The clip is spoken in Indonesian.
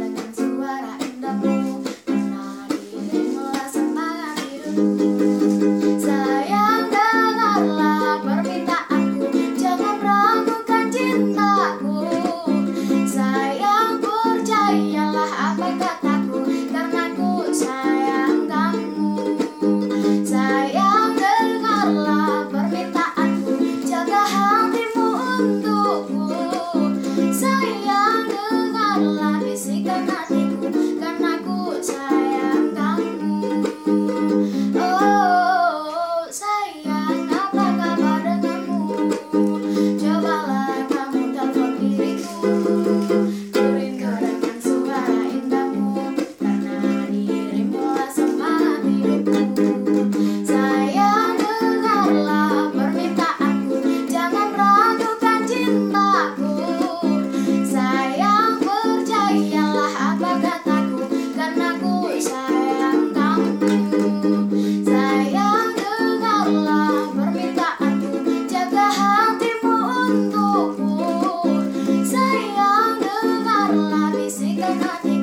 dengan suara indahmu semangat biru. Thank you. Nada de